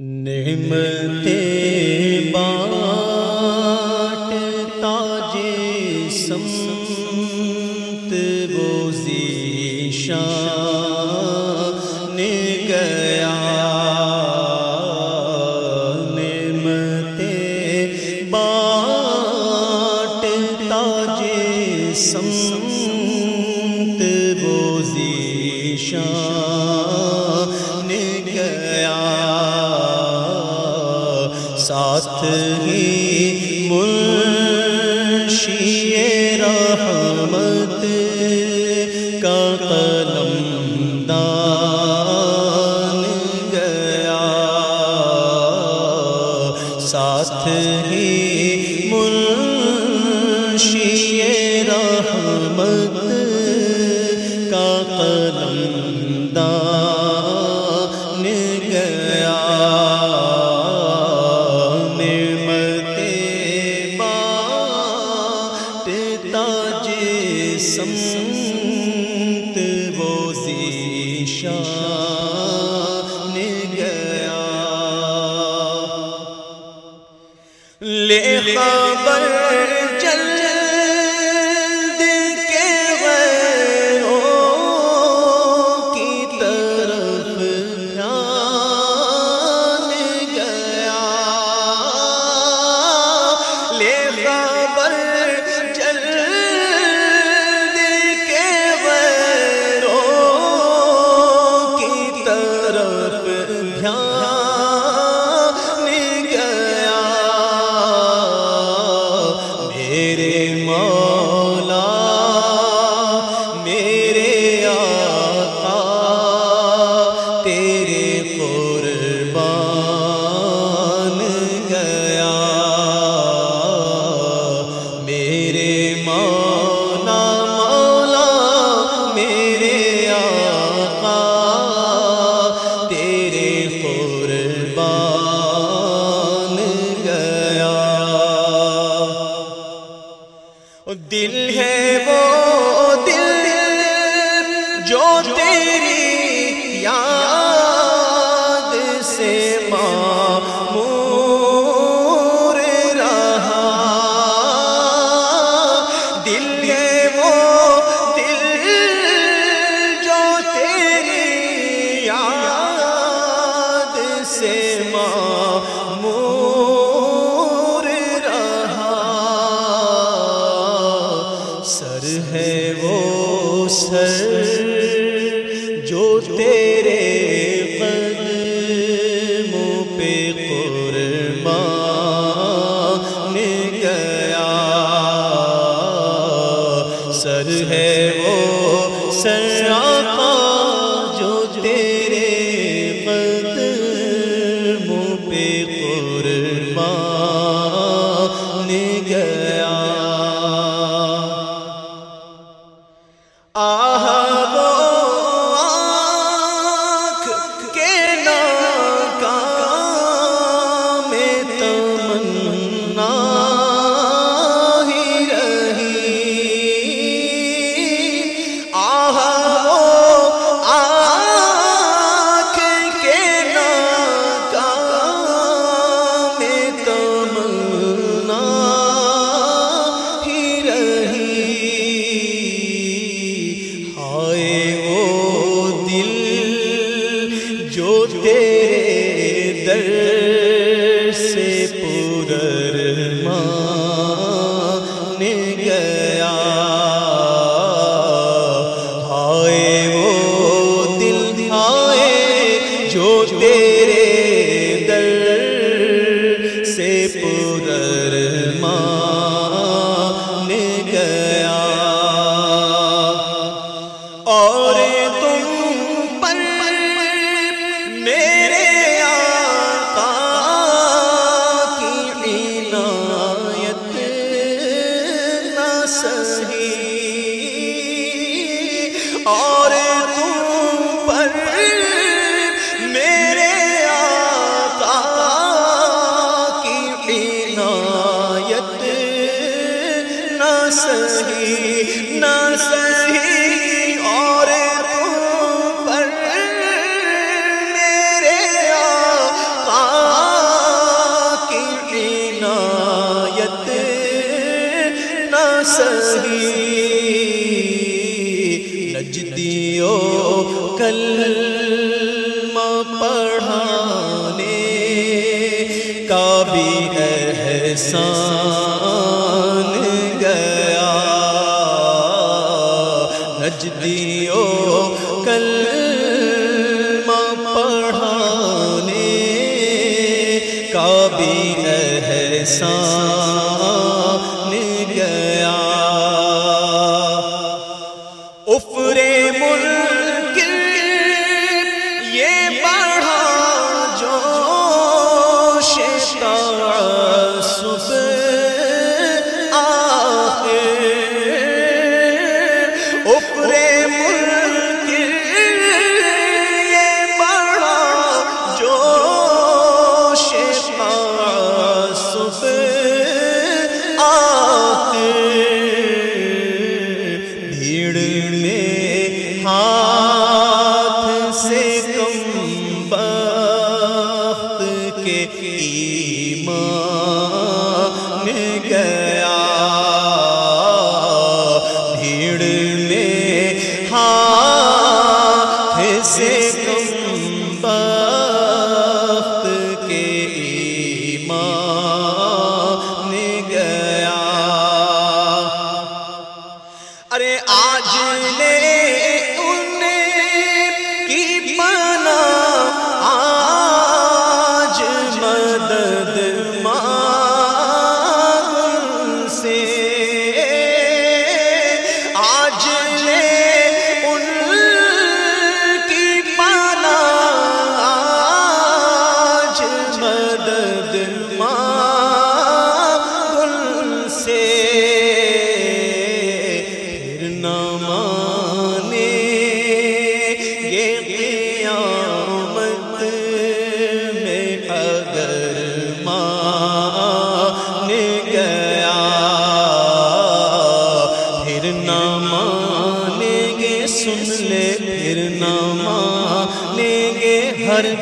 نعمت بانٹتا سمت وہ زیشان گیا۔ نعمت بانٹتا سمت ساتھ ہی منشی رحمت کا قلم دان گیا۔ ساتھ ہی منشی رحمت کا قلم دان گیا۔ خبر دل ہے وہ جو تیرے در سے پورر مان گیا۔ ہائے وہ دل، ہائے جو تیرے در سے پورر کا بھی احسان گیا۔ نجدی کے ایمان گیا۔ بھیڑ میں ہاں گیا۔ ارے آج نے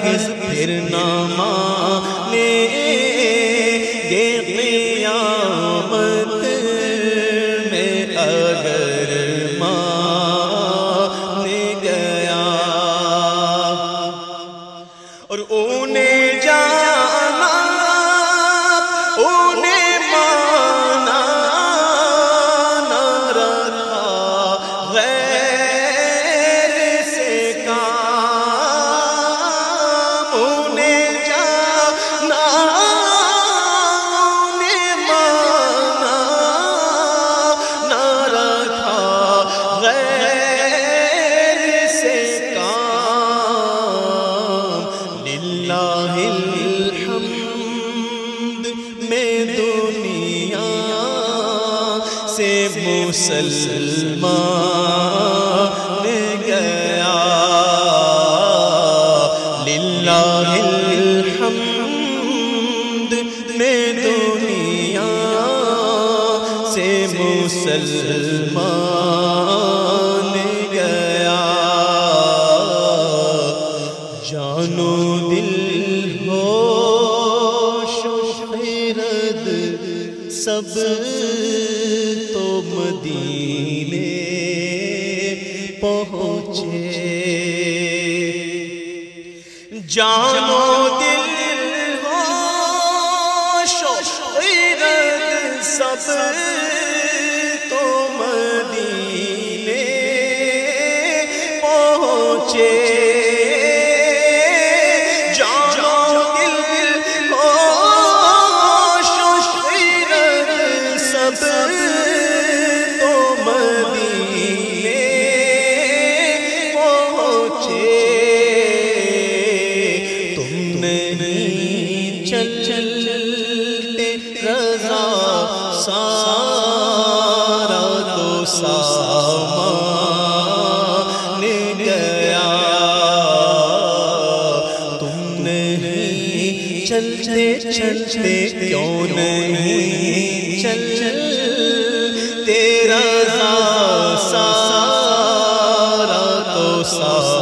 ہرگز پھر نہ مانے گے قیامت میں اگر الحمد میں دنیا سے مسلمان گیا۔ للہ الحمد میں دنیا سے مسلمان پہنچے۔ جانو دے سارا تو سامان گیا۔ تم نہیں چلتے چلتے کیوں نہیں چل چل تیرا سارا تو سارا